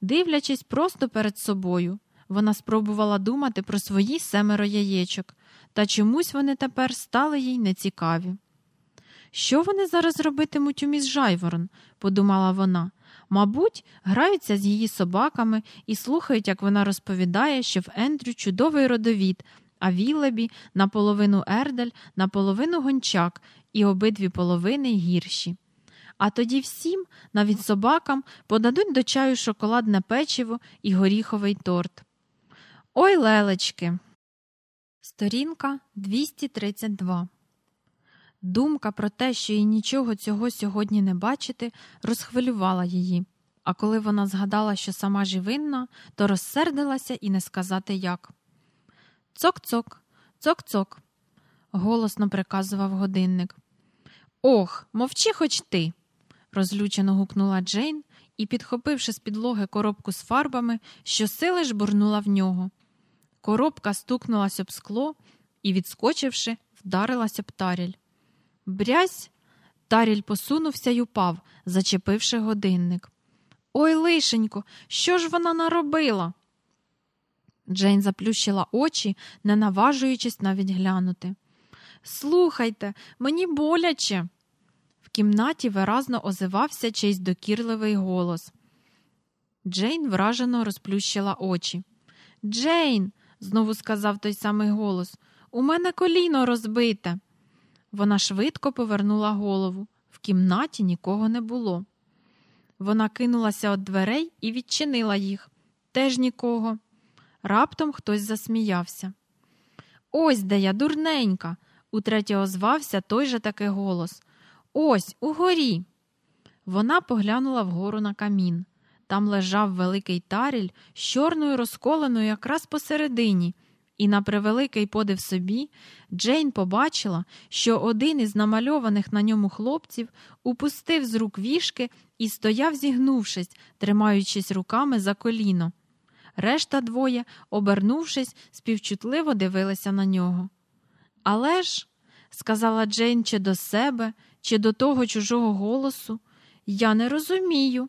дивлячись просто перед собою. Вона спробувала думати про свої семеро яєчок, та чомусь вони тепер стали їй нецікаві. Що вони зараз робитимуть у міс Жайворон? подумала вона. Мабуть, граються з її собаками і слухають, як вона розповідає, що в Ендрю чудовий родовід, а Вілебі наполовину ердель, наполовину гончак, і обидві половини гірші. А тоді всім, навіть собакам, подадуть до чаю шоколадне печиво і горіховий торт. Ой, лелечки. Сторінка 232 Думка про те, що їй нічого цього сьогодні не бачити, розхвилювала її. А коли вона згадала, що сама живинна, то розсердилася і не сказати як. Цок-цок, цок-цок, голосно приказував годинник. Ох, мовчи хоч ти, розлючено гукнула Джейн і, підхопивши з підлоги коробку з фарбами, щосили жбурнула в нього. Коробка стукнулася об скло і, відскочивши, вдарилася б таріль. Брязь, таріль посунувся й упав, зачепивши годинник. Ой, лишенько, що ж вона наробила? Джейн заплющила очі, не наважуючись навіть глянути. Слухайте, мені боляче. Кімнаті виразно озивався чийсь докірливий голос. Джейн вражено розплющила очі. Джейн, знову сказав той самий голос, у мене коліно розбите. Вона швидко повернула голову. В кімнаті нікого не було. Вона кинулася від дверей і відчинила їх. Теж нікого. Раптом хтось засміявся. Ось де я, дурненька, утретє озвався той же таки голос. Ось, угорі. Вона поглянула вгору на камін. Там лежав великий таріль з чорною розколеною якраз посередині, і, на превеликий подив собі, Джейн побачила, що один із намальованих на ньому хлопців упустив з рук вішки і стояв, зігнувшись, тримаючись руками за коліно. Решта двоє, обернувшись, співчутливо дивилися на нього. Але ж, сказала Джейн чи до себе, чи до того чужого голосу, я не розумію.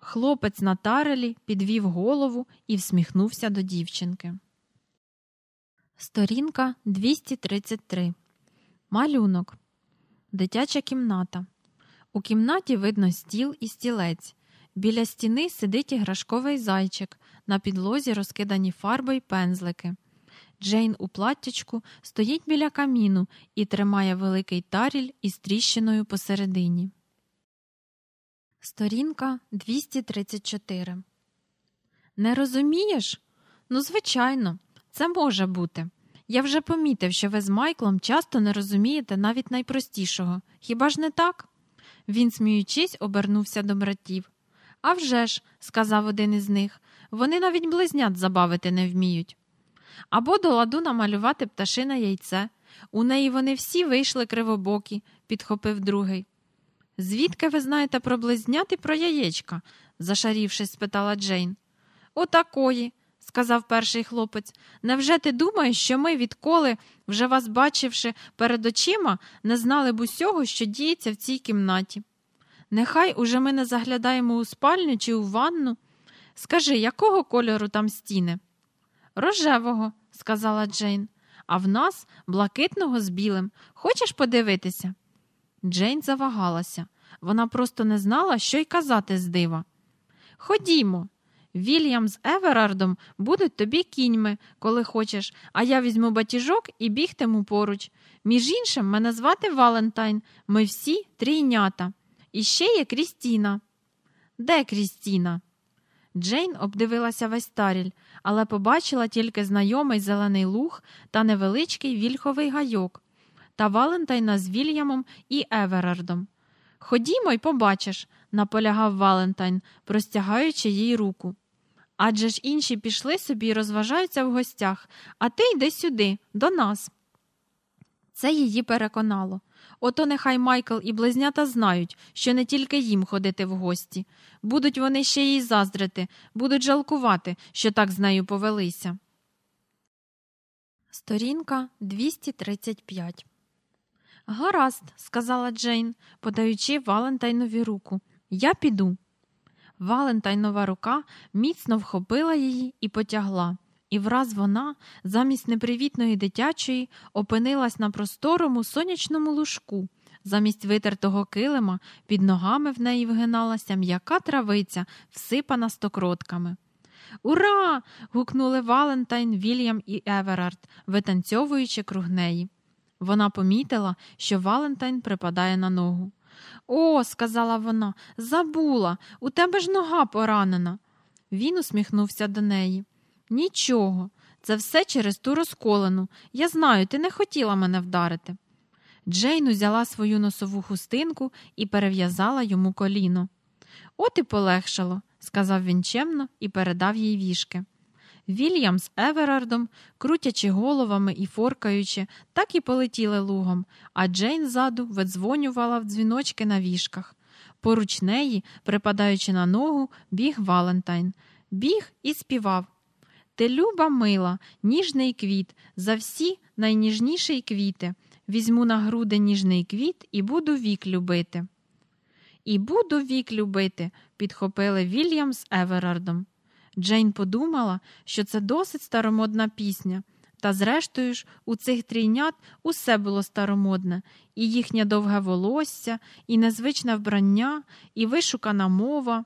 Хлопець на тарелі підвів голову і всміхнувся до дівчинки. Сторінка 233. Малюнок. Дитяча кімната. У кімнаті видно стіл і стілець. Біля стіни сидить іграшковий зайчик, на підлозі розкидані фарби й пензлики. Джейн у платтячку стоїть біля каміну і тримає великий таріль із тріщиною посередині. Сторінка 234. Не розумієш? Ну, звичайно, це може бути. Я вже помітив, що ви з Майклом часто не розумієте навіть найпростішого. Хіба ж не так? Він, сміючись, обернувся до братів. «А вже ж», – сказав один із них, вони навіть близнят забавити не вміють. Або до ладу намалювати пташине яйце. У неї вони всі вийшли кривобокі, підхопив другий. Звідки ви знаєте про близнят і про яєчка? зашарівшись, спитала Джейн. Отакої, сказав перший хлопець. Невже ти думаєш, що ми, відколи, вже вас бачивши перед очима, не знали б усього, що діється в цій кімнаті? Нехай уже ми не заглядаємо у спальню чи у ванну. Скажи, якого кольору там стіни? Рожевого, сказала Джейн, а в нас блакитного з білим. Хочеш подивитися? Джейн завагалася. Вона просто не знала, що й казати з дива. Ходімо. Вільям з Еверардом будуть тобі кіньми, коли хочеш, а я візьму батіжок і бігтиму поруч. Між іншим, мене звати Валентайн, ми всі трійнята. І ще є Крістіна. Де Крістіна? Джейн обдивилася весь таріль, але побачила тільки знайомий зелений луг та невеличкий вільховий гайок та Валентайна з Вільямом і Еверардом. Ходімо й побачиш, наполягав Валентайн, простягаючи їй руку. Адже ж інші пішли собі і розважаються в гостях, а ти йди сюди, до нас. Це її переконало. Ото нехай Майкл і близнята знають, що не тільки їм ходити в гості. Будуть вони ще їй заздрити, будуть жалкувати, що так з нею повелися. Сторінка 235 Гаразд, сказала Джейн, подаючи Валентайнові руку. Я піду. Валентайнова рука міцно вхопила її і потягла, і враз вона, замість непривітної дитячої, опинилась на просторому сонячному лужку. Замість витертого килима під ногами в неї вгиналася м'яка травиця, всипана стокротками. Ура! гукнули Валентайн, Вільям і Еверард, витанцьовуючи круг неї. Вона помітила, що Валентайн припадає на ногу. О, сказала вона, забула, у тебе ж нога поранена. Він усміхнувся до неї. Нічого, це все через ту розколину. Я знаю, ти не хотіла мене вдарити. Джейн узяла свою носову хустинку і перев'язала йому коліно. От і полегшало, сказав він чемно і передав їй вішки. Вільям з Еверардом, крутячи головами і форкаючи, так і полетіли лугом, а Джейн ззаду видзвонювала в дзвіночки на вішках. Поруч неї, припадаючи на ногу, біг Валентайн. Біг і співав. Ти люба мила, ніжний квіт, за всі найніжніші квіти. Візьму на груди ніжний квіт і буду вік любити. І буду вік любити, підхопили Вільям з Еверардом. Джейн подумала, що це досить старомодна пісня, та, зрештою ж, у цих трійнят усе було старомодне, і їхнє довге волосся, і незвичне вбрання, і вишукана мова.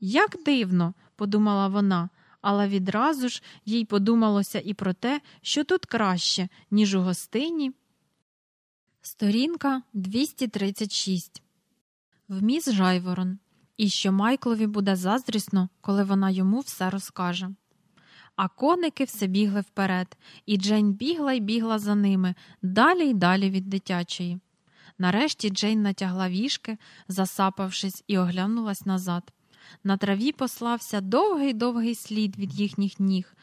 Як дивно, подумала вона, але відразу ж їй подумалося і про те, що тут краще, ніж у гостині. Сторінка 236 Вміс Жайворон і що Майклові буде заздрісно, коли вона йому все розкаже. А коники все бігли вперед, і Джейн бігла й бігла за ними далі й далі від дитячої. Нарешті Джейн натягла вішки, засапавшись, і оглянулась назад. На траві послався довгий довгий слід від їхніх ніг.